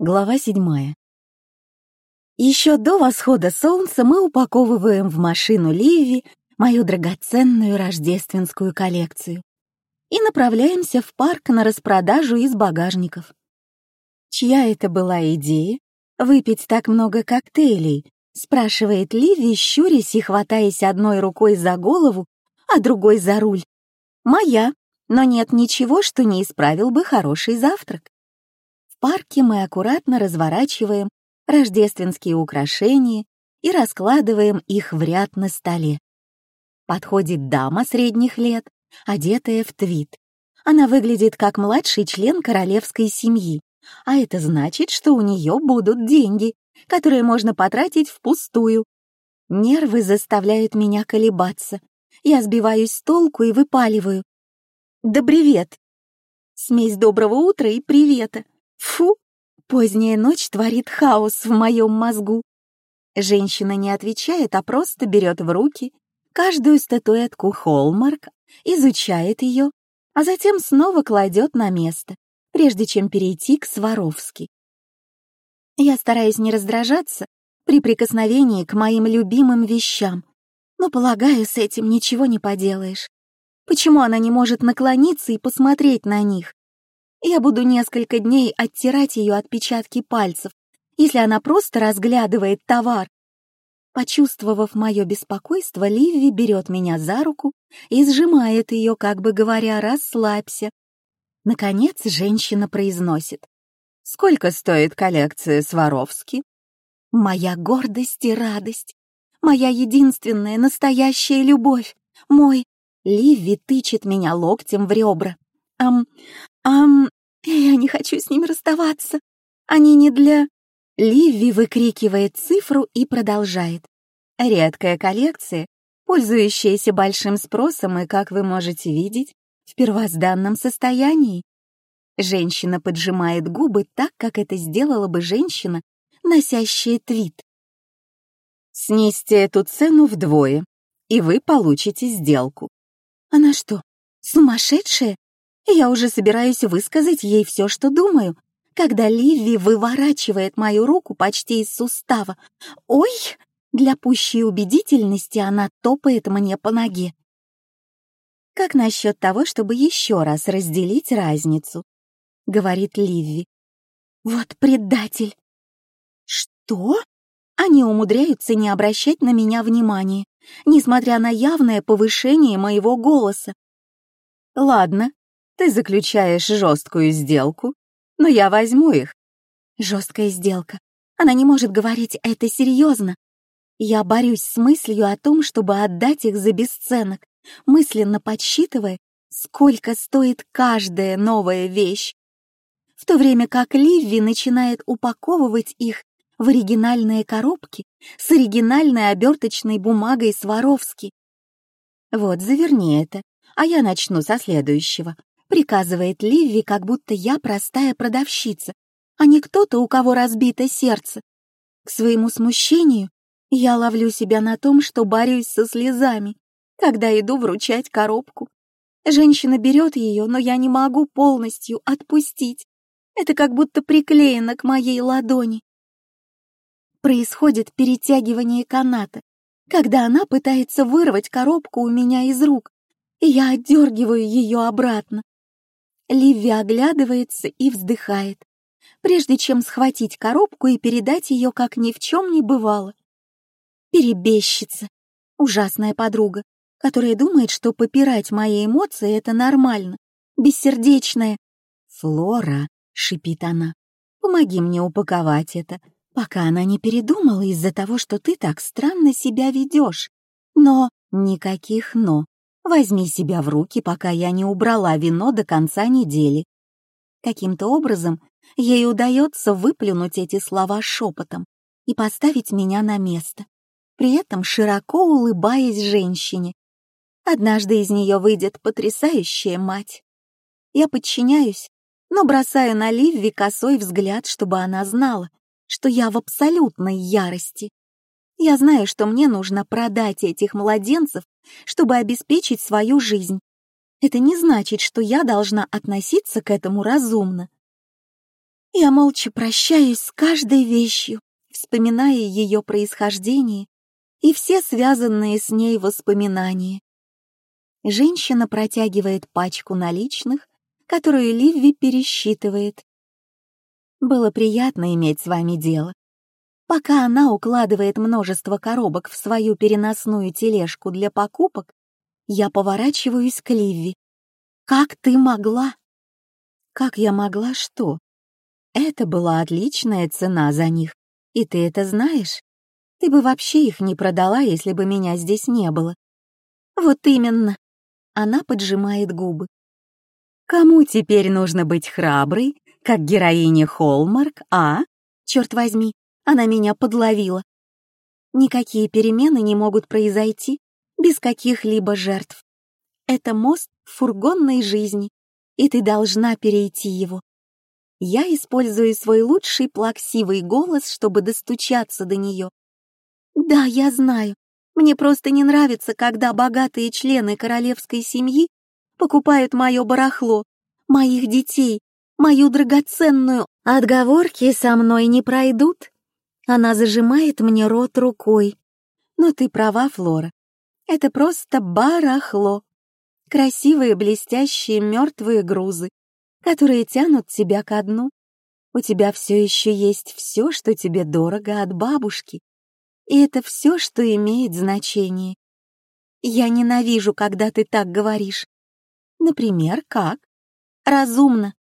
Глава седьмая. Еще до восхода солнца мы упаковываем в машину Ливи мою драгоценную рождественскую коллекцию и направляемся в парк на распродажу из багажников. Чья это была идея? Выпить так много коктейлей, спрашивает Ливи, щурясь и хватаясь одной рукой за голову, а другой за руль. Моя, но нет ничего, что не исправил бы хороший завтрак парке мы аккуратно разворачиваем рождественские украшения и раскладываем их в ряд на столе. Подходит дама средних лет, одетая в твит. Она выглядит как младший член королевской семьи, а это значит, что у нее будут деньги, которые можно потратить впустую. Нервы заставляют меня колебаться. Я сбиваюсь с толку и выпаливаю. «Да привет!» Смесь доброго утра и привета. Фу, поздняя ночь творит хаос в моем мозгу. Женщина не отвечает, а просто берет в руки каждую статуэтку Холмарк, изучает ее, а затем снова кладет на место, прежде чем перейти к Сваровски. Я стараюсь не раздражаться при прикосновении к моим любимым вещам, но, полагаю, с этим ничего не поделаешь. Почему она не может наклониться и посмотреть на них? Я буду несколько дней оттирать ее отпечатки пальцев, если она просто разглядывает товар. Почувствовав мое беспокойство, Ливи берет меня за руку и сжимает ее, как бы говоря, расслабься. Наконец женщина произносит. «Сколько стоит коллекция Сваровски?» «Моя гордость и радость, моя единственная настоящая любовь, мой...» Ливи тычет меня локтем в ребра. «Ам, ам, я не хочу с ними расставаться. Они не для...» Ливи выкрикивает цифру и продолжает. Редкая коллекция, пользующаяся большим спросом и, как вы можете видеть, в первозданном состоянии. Женщина поджимает губы так, как это сделала бы женщина, носящая твит. Снизьте эту цену вдвое, и вы получите сделку. Она что, сумасшедшая? Я уже собираюсь высказать ей все, что думаю, когда Ливи выворачивает мою руку почти из сустава. «Ой!» Для пущей убедительности она топает мне по ноге. «Как насчет того, чтобы еще раз разделить разницу?» — говорит Ливи. «Вот предатель!» «Что?» Они умудряются не обращать на меня внимания, несмотря на явное повышение моего голоса. «Ладно, ты заключаешь жесткую сделку, но я возьму их. Жесткая сделка. Она не может говорить это серьезно. Я борюсь с мыслью о том, чтобы отдать их за бесценок, мысленно подсчитывая, сколько стоит каждая новая вещь. В то время как Ливи начинает упаковывать их в оригинальные коробки с оригинальной оберточной бумагой Сваровски. Вот, заверни это, а я начну со следующего приказывает Ливи, как будто я простая продавщица, а не кто-то, у кого разбито сердце. К своему смущению я ловлю себя на том, что борюсь со слезами, когда иду вручать коробку. Женщина берет ее, но я не могу полностью отпустить. Это как будто приклеено к моей ладони. Происходит перетягивание каната, когда она пытается вырвать коробку у меня из рук, и я отдергиваю ее обратно. Ливи оглядывается и вздыхает, прежде чем схватить коробку и передать ее, как ни в чем не бывало. Перебещица, ужасная подруга, которая думает, что попирать мои эмоции — это нормально, бессердечная. «Флора», — шипит она, — «помоги мне упаковать это, пока она не передумала из-за того, что ты так странно себя ведешь. Но никаких «но». Возьми себя в руки, пока я не убрала вино до конца недели. Каким-то образом ей удается выплюнуть эти слова шепотом и поставить меня на место, при этом широко улыбаясь женщине. Однажды из нее выйдет потрясающая мать. Я подчиняюсь, но бросаю на Ливви косой взгляд, чтобы она знала, что я в абсолютной ярости. Я знаю, что мне нужно продать этих младенцев, чтобы обеспечить свою жизнь. Это не значит, что я должна относиться к этому разумно. Я молча прощаюсь с каждой вещью, вспоминая ее происхождение и все связанные с ней воспоминания. Женщина протягивает пачку наличных, которую Ливи пересчитывает. Было приятно иметь с вами дело. Пока она укладывает множество коробок в свою переносную тележку для покупок, я поворачиваюсь к Ливи. «Как ты могла?» «Как я могла что?» «Это была отличная цена за них, и ты это знаешь. Ты бы вообще их не продала, если бы меня здесь не было». «Вот именно!» Она поджимает губы. «Кому теперь нужно быть храброй, как героиня Холмарк, а? Черт возьми, она меня подловила. Никакие перемены не могут произойти без каких-либо жертв. Это мост фургонной жизни, и ты должна перейти его. Я использую свой лучший плаксивый голос, чтобы достучаться до нее. Да, я знаю. Мне просто не нравится, когда богатые члены королевской семьи покупают мое барахло, моих детей, мою драгоценную. Отговорки со мной не пройдут. Она зажимает мне рот рукой. Но ты права, Флора. Это просто барахло. Красивые, блестящие, мертвые грузы, которые тянут тебя ко дну. У тебя все еще есть все, что тебе дорого от бабушки. И это все, что имеет значение. Я ненавижу, когда ты так говоришь. Например, как? Разумно.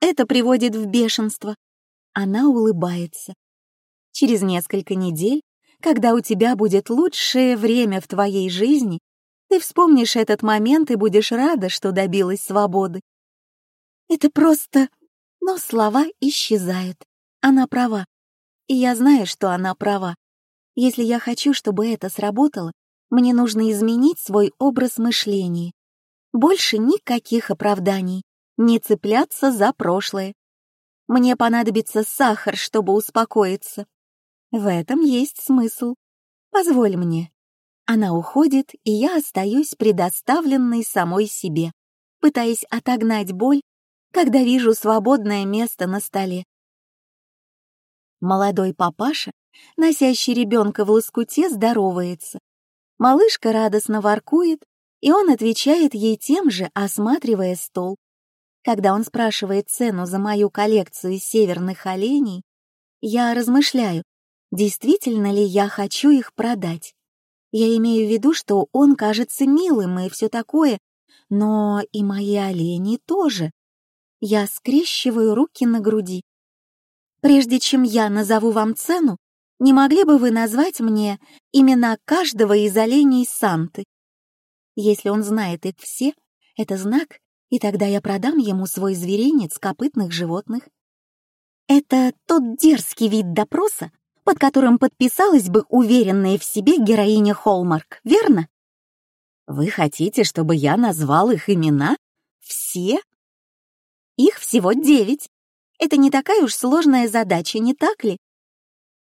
Это приводит в бешенство. Она улыбается. Через несколько недель, когда у тебя будет лучшее время в твоей жизни, ты вспомнишь этот момент и будешь рада, что добилась свободы. Это просто... Но слова исчезают. Она права. И я знаю, что она права. Если я хочу, чтобы это сработало, мне нужно изменить свой образ мышления. Больше никаких оправданий не цепляться за прошлое. Мне понадобится сахар, чтобы успокоиться. В этом есть смысл. Позволь мне. Она уходит, и я остаюсь предоставленной самой себе, пытаясь отогнать боль, когда вижу свободное место на столе. Молодой папаша, носящий ребенка в лоскуте, здоровается. Малышка радостно воркует, и он отвечает ей тем же, осматривая стол. Когда он спрашивает цену за мою коллекцию северных оленей, я размышляю, действительно ли я хочу их продать. Я имею в виду, что он кажется милым и все такое, но и мои олени тоже. Я скрещиваю руки на груди. Прежде чем я назову вам цену, не могли бы вы назвать мне имена каждого из оленей Санты? Если он знает их все, это знак, и тогда я продам ему свой зверинец копытных животных. Это тот дерзкий вид допроса, под которым подписалась бы уверенная в себе героиня Холмарк, верно? Вы хотите, чтобы я назвал их имена? Все? Их всего девять. Это не такая уж сложная задача, не так ли?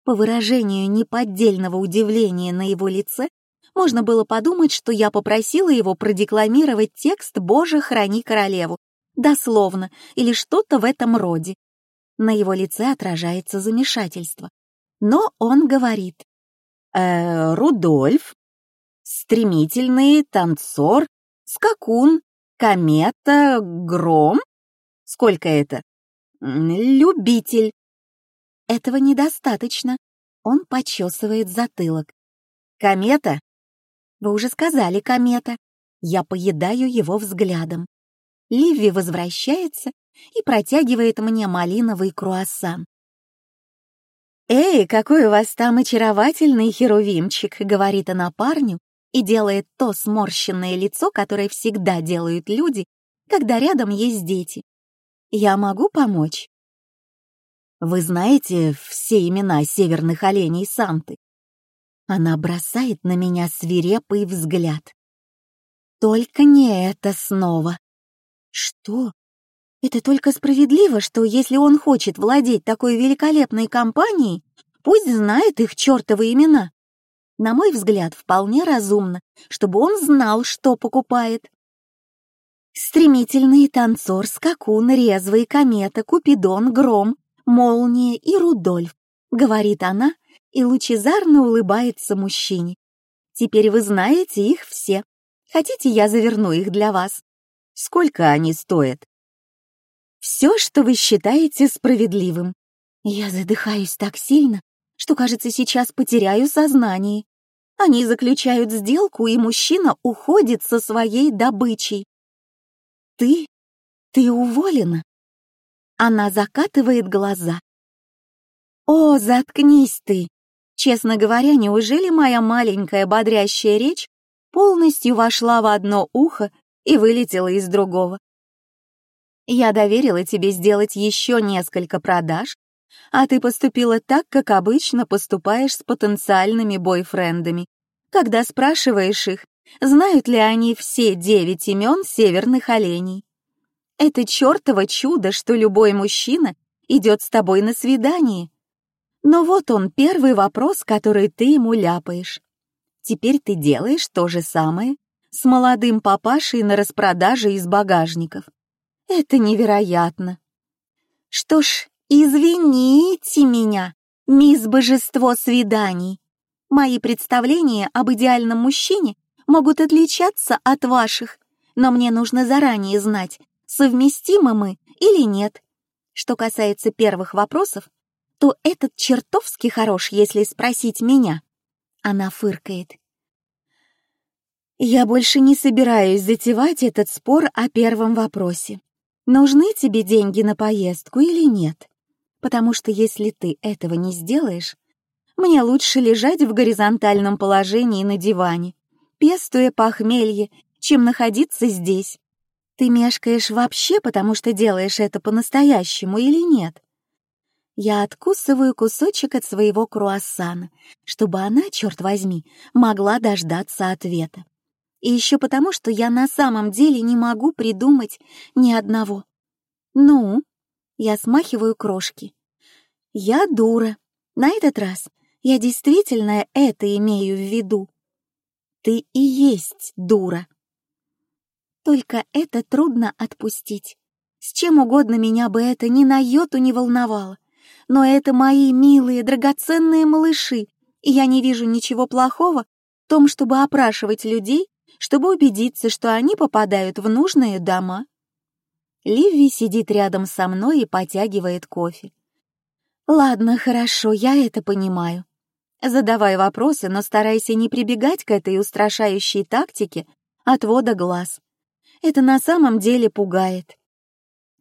По выражению неподдельного удивления на его лице, можно было подумать, что я попросила его продекламировать текст «Боже, храни королеву», дословно, или что-то в этом роде. На его лице отражается замешательство. Но он говорит. «Э, Рудольф, стремительный танцор, скакун, комета, гром? Сколько это? Любитель. Этого недостаточно. Он почесывает затылок. Комета вы уже сказали, комета. Я поедаю его взглядом. Ливи возвращается и протягивает мне малиновый круассан. «Эй, какой у вас там очаровательный херувимчик!» — говорит она парню и делает то сморщенное лицо, которое всегда делают люди, когда рядом есть дети. «Я могу помочь?» «Вы знаете все имена северных оленей Санты?» Она бросает на меня свирепый взгляд. Только не это снова. Что? Это только справедливо, что если он хочет владеть такой великолепной компанией, пусть знает их чертовы имена. На мой взгляд, вполне разумно, чтобы он знал, что покупает. Стремительный танцор, скакун, резвый, комета, купидон, гром, Молния и Рудольф», — говорит она и лучезарно улыбается мужчине. «Теперь вы знаете их все. Хотите, я заверну их для вас? Сколько они стоят?» «Все, что вы считаете справедливым». Я задыхаюсь так сильно, что, кажется, сейчас потеряю сознание. Они заключают сделку, и мужчина уходит со своей добычей. «Ты? Ты уволена?» Она закатывает глаза. «О, заткнись ты!» Честно говоря, неужели моя маленькая бодрящая речь полностью вошла в одно ухо и вылетела из другого? Я доверила тебе сделать еще несколько продаж, а ты поступила так, как обычно поступаешь с потенциальными бойфрендами, когда спрашиваешь их, знают ли они все девять имен северных оленей. Это чертово чудо, что любой мужчина идет с тобой на свидание. Но вот он, первый вопрос, который ты ему ляпаешь. Теперь ты делаешь то же самое с молодым папашей на распродаже из багажников. Это невероятно. Что ж, извините меня, мисс Божество свиданий. Мои представления об идеальном мужчине могут отличаться от ваших, но мне нужно заранее знать, совместимы мы или нет. Что касается первых вопросов, то этот чертовски хорош, если спросить меня. Она фыркает. Я больше не собираюсь затевать этот спор о первом вопросе. Нужны тебе деньги на поездку или нет? Потому что если ты этого не сделаешь, мне лучше лежать в горизонтальном положении на диване, пестуя похмелье, чем находиться здесь. Ты мешкаешь вообще, потому что делаешь это по-настоящему или нет? Я откусываю кусочек от своего круассана, чтобы она, черт возьми, могла дождаться ответа. И еще потому, что я на самом деле не могу придумать ни одного. Ну, я смахиваю крошки. Я дура. На этот раз я действительно это имею в виду. Ты и есть дура. Только это трудно отпустить. С чем угодно меня бы это ни на йоту не волновало. Но это мои милые, драгоценные малыши, и я не вижу ничего плохого в том, чтобы опрашивать людей, чтобы убедиться, что они попадают в нужные дома. Ливи сидит рядом со мной и потягивает кофе. Ладно, хорошо, я это понимаю. Задавай вопросы, но старайся не прибегать к этой устрашающей тактике отвода глаз. Это на самом деле пугает.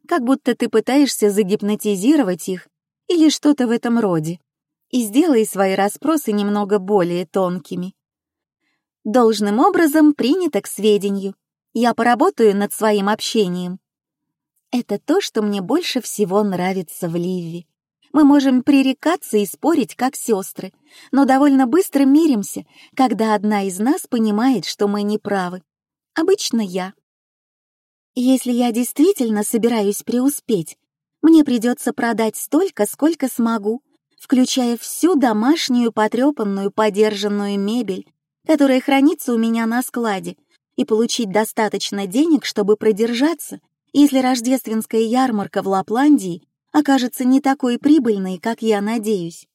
Как будто ты пытаешься загипнотизировать их или что-то в этом роде. И сделай свои расспросы немного более тонкими. Должным образом принято к сведению. Я поработаю над своим общением. Это то, что мне больше всего нравится в Ливи. Мы можем пререкаться и спорить, как сестры, но довольно быстро миримся, когда одна из нас понимает, что мы не правы. Обычно я. Если я действительно собираюсь преуспеть, мне придется продать столько, сколько смогу, включая всю домашнюю потрепанную подержанную мебель, которая хранится у меня на складе, и получить достаточно денег, чтобы продержаться, если рождественская ярмарка в Лапландии окажется не такой прибыльной, как я надеюсь.